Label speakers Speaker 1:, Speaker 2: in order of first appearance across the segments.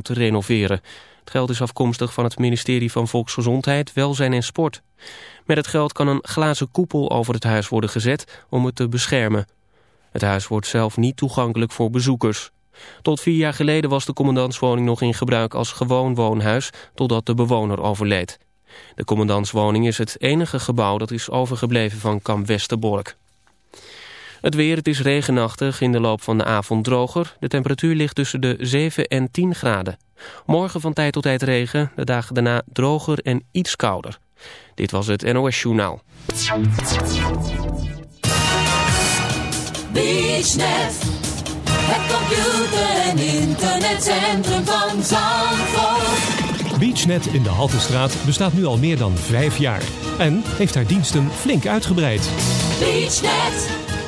Speaker 1: te renoveren. Het geld is afkomstig van het ministerie van Volksgezondheid, Welzijn en Sport. Met het geld kan een glazen koepel over het huis worden gezet om het te beschermen. Het huis wordt zelf niet toegankelijk voor bezoekers. Tot vier jaar geleden was de commandantswoning nog in gebruik als gewoon woonhuis, totdat de bewoner overleed. De commandantswoning is het enige gebouw dat is overgebleven van kamp Westerbork. Het weer, het is regenachtig, in de loop van de avond droger. De temperatuur ligt tussen de 7 en 10 graden. Morgen van tijd tot tijd regen, de dagen daarna droger en iets kouder. Dit was het NOS Journaal.
Speaker 2: BeachNet, het computer- en internetcentrum van Zandvoort.
Speaker 3: BeachNet in de Haltestraat bestaat nu al meer dan vijf jaar. En heeft haar diensten flink uitgebreid.
Speaker 2: BeachNet,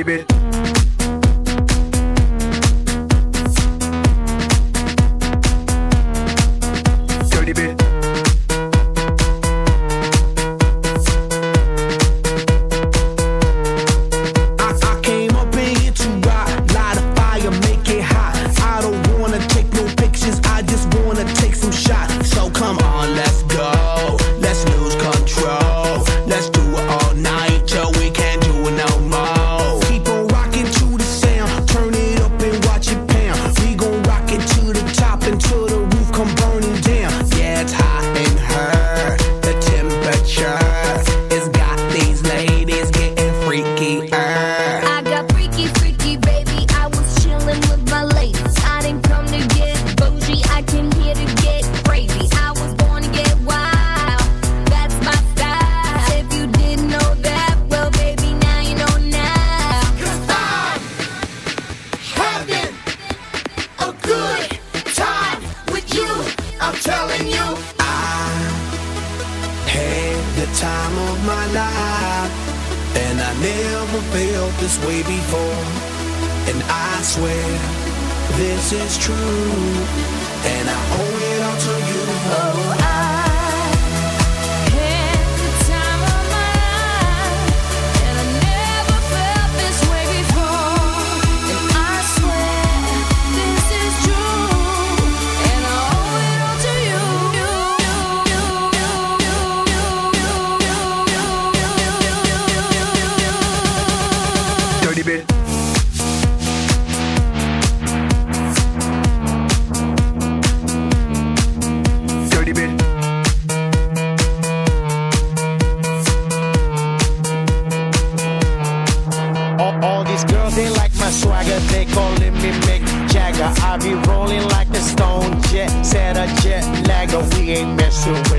Speaker 4: Money Bit.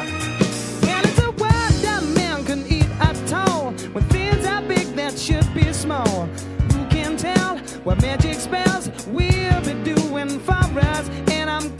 Speaker 4: And
Speaker 5: it's a can eat when things are big that should be small. Who can tell what magic spells we'll be doing for us? And I'm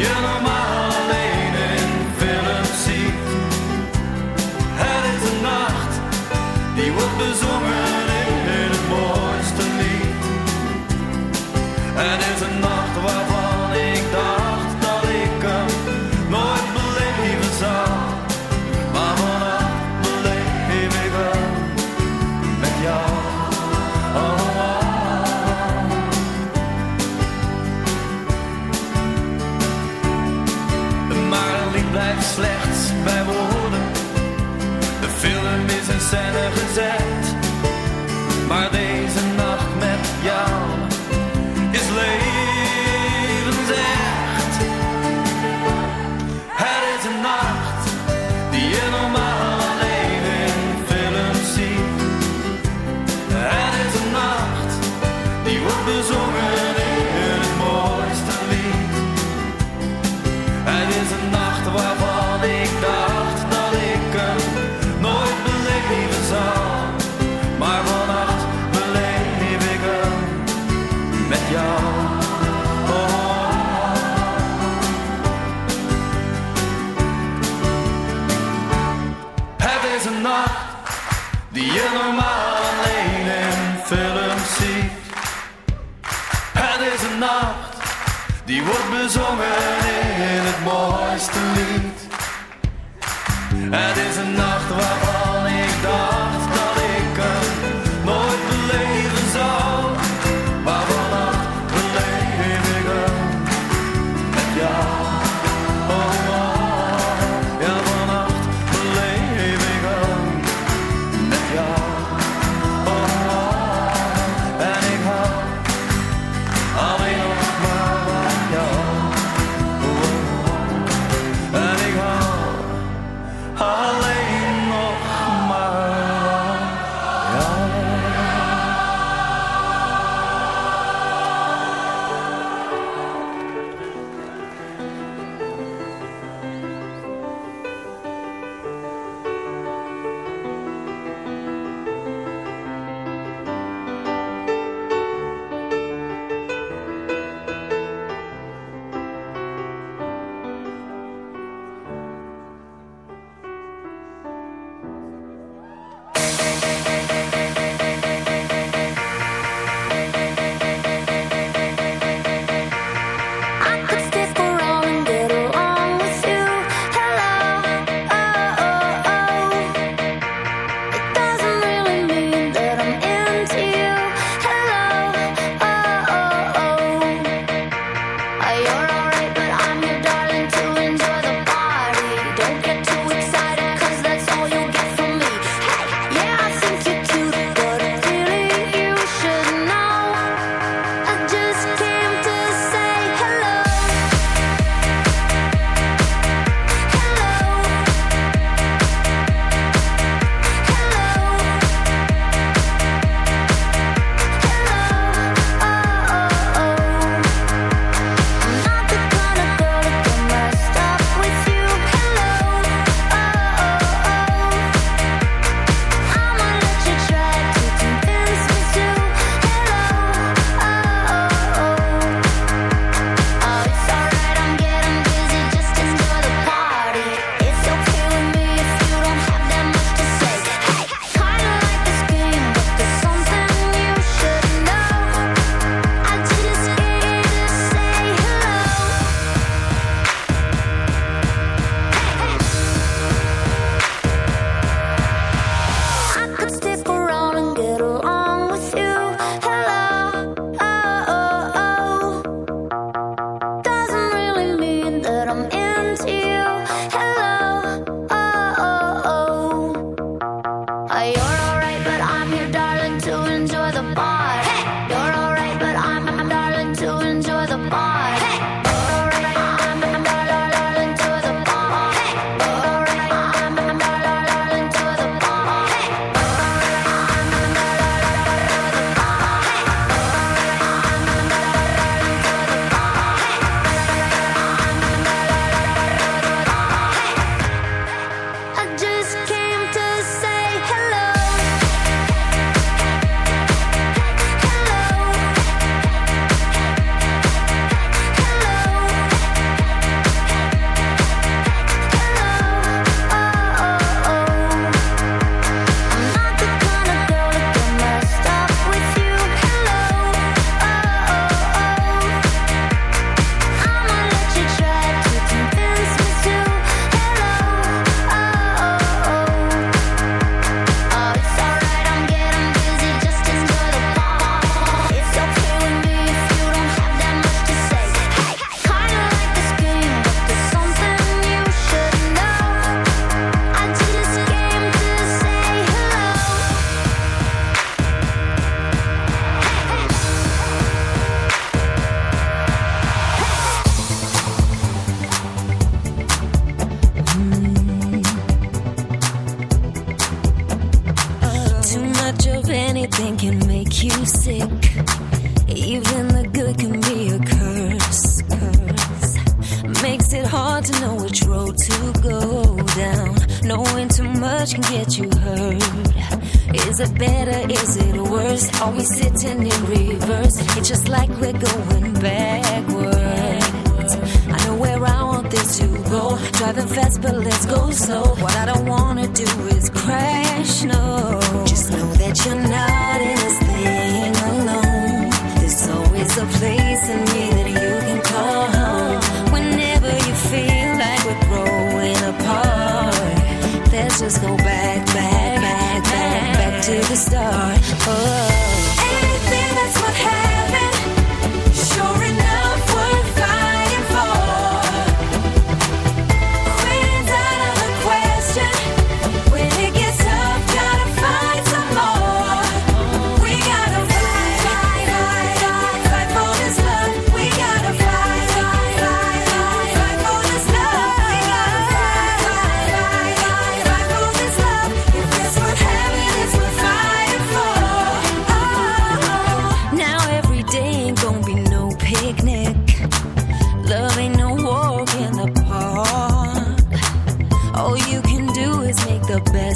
Speaker 6: Die je Het is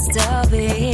Speaker 7: rest of it.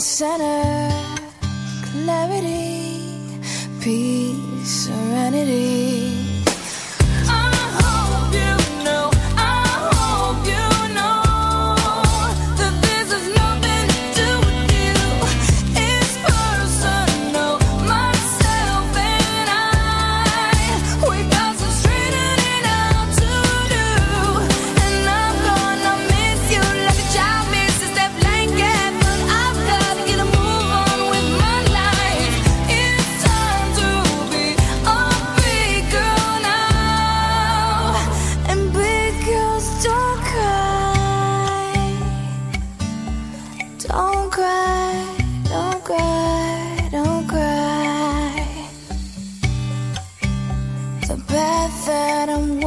Speaker 2: center.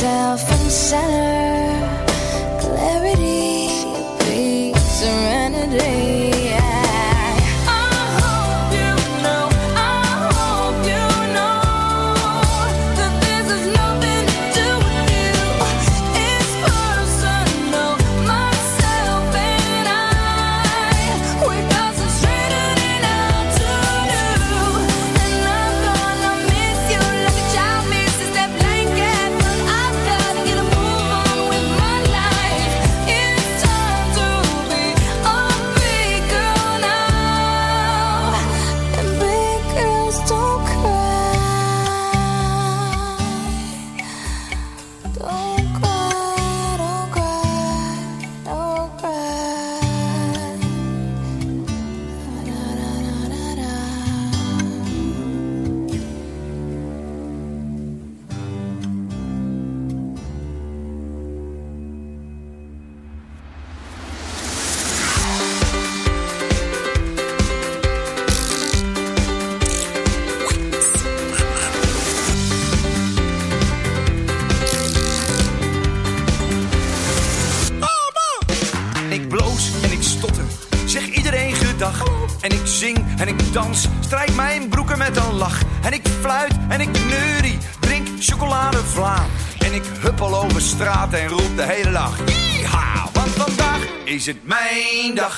Speaker 2: yourself in center.
Speaker 8: is het mijn dag.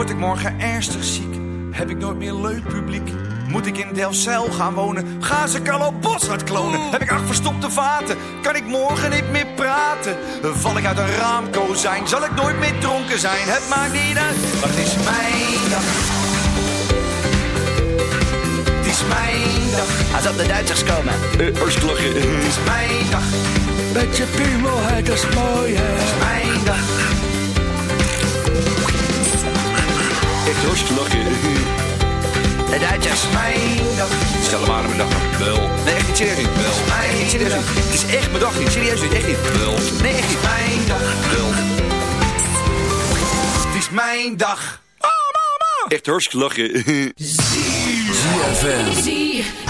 Speaker 8: word ik morgen ernstig ziek, heb ik nooit meer leuk publiek. Moet ik in Delfzijl gaan wonen? Ga ze Carlo Boshart klonen? Heb ik acht verstopte vaten? Kan ik morgen niet meer praten? Val ik uit een raamkozijn? Zal ik nooit meer dronken zijn? Het maakt niet uit, maar het is mijn dag. Het is mijn dag.
Speaker 9: Als op de Duitsers komen.
Speaker 8: Uh, Oostlachen. Het is mijn dag.
Speaker 10: Met je piemelheid, dat is mooi, hè?
Speaker 8: Het is mijn dag. Echt hartstikke lachen.
Speaker 9: De Duitsers.
Speaker 8: Mijn dag. Stel hem aan mijn dag. Wel. Nee, echt niet serieus. Wel. Nee, echt serieus niet. Het is echt mijn dag niet. Serieus niet. Echt niet. Wel. Nee, echt niet. Mijn dag. Wel. Het is mijn dag. Oh, mama. Echt hartstikke lachen. ZFM.
Speaker 2: ZFM.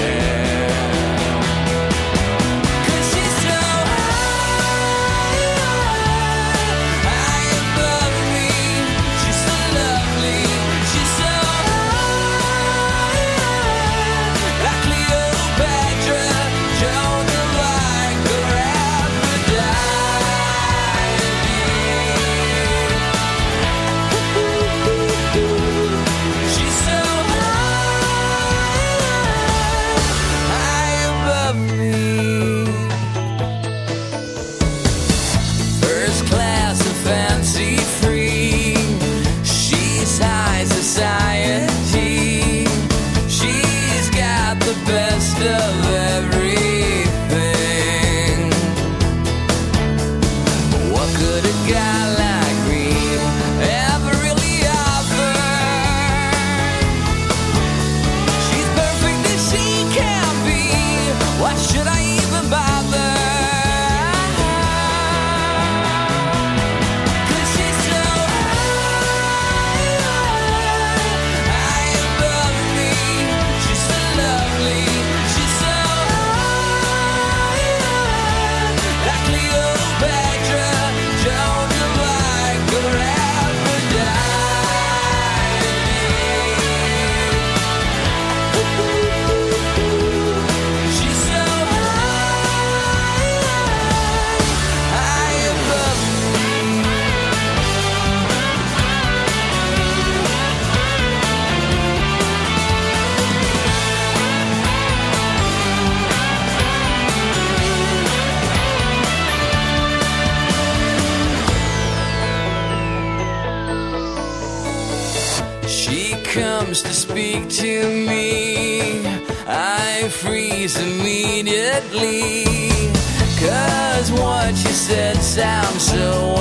Speaker 11: Immediately. Cause what you said sounds so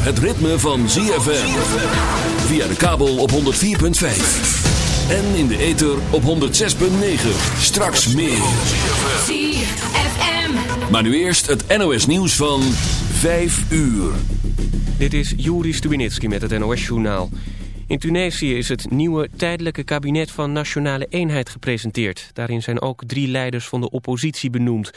Speaker 12: zover het ritme van ZFM. Via de kabel op 104.5. En in de ether op 106.9. Straks meer.
Speaker 2: ZFM.
Speaker 12: Maar nu eerst het NOS nieuws van 5 uur.
Speaker 1: Dit is Juri Stubinitski met het NOS-journaal. In Tunesië is het nieuwe tijdelijke kabinet van Nationale Eenheid gepresenteerd. Daarin zijn ook drie leiders van de oppositie benoemd.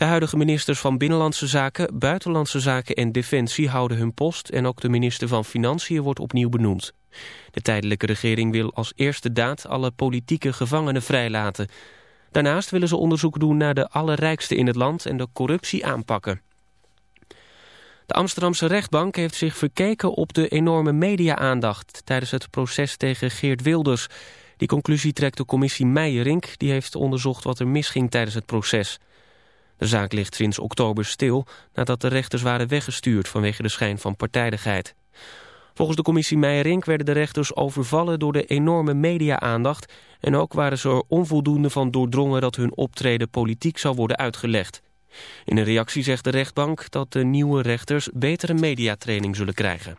Speaker 1: De huidige ministers van Binnenlandse Zaken, Buitenlandse Zaken en Defensie houden hun post... en ook de minister van Financiën wordt opnieuw benoemd. De tijdelijke regering wil als eerste daad alle politieke gevangenen vrijlaten. Daarnaast willen ze onderzoek doen naar de allerrijkste in het land en de corruptie aanpakken. De Amsterdamse rechtbank heeft zich verkeken op de enorme media-aandacht... tijdens het proces tegen Geert Wilders. Die conclusie trekt de commissie Meijerink... die heeft onderzocht wat er misging tijdens het proces. De zaak ligt sinds oktober stil nadat de rechters waren weggestuurd... vanwege de schijn van partijdigheid. Volgens de commissie Meijerink werden de rechters overvallen door de enorme media-aandacht... en ook waren ze er onvoldoende van doordrongen dat hun optreden politiek zou worden uitgelegd. In een reactie zegt de rechtbank dat de nieuwe rechters betere mediatraining zullen krijgen.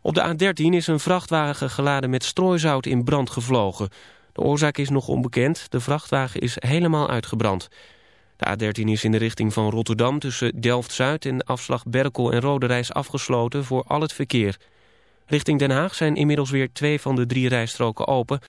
Speaker 1: Op de A13 is een vrachtwagen geladen met strooizout in brand gevlogen. De oorzaak is nog onbekend, de vrachtwagen is helemaal uitgebrand. De A13 is in de richting van Rotterdam tussen Delft-Zuid en afslag Berkel en Roderijs afgesloten voor al het verkeer. Richting Den Haag zijn inmiddels weer twee van de drie rijstroken open.